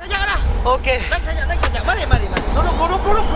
Sajak lah. Okey. Naik sajak, naik sajak. Mari, mari, mari. Duduk, duduk, duduk.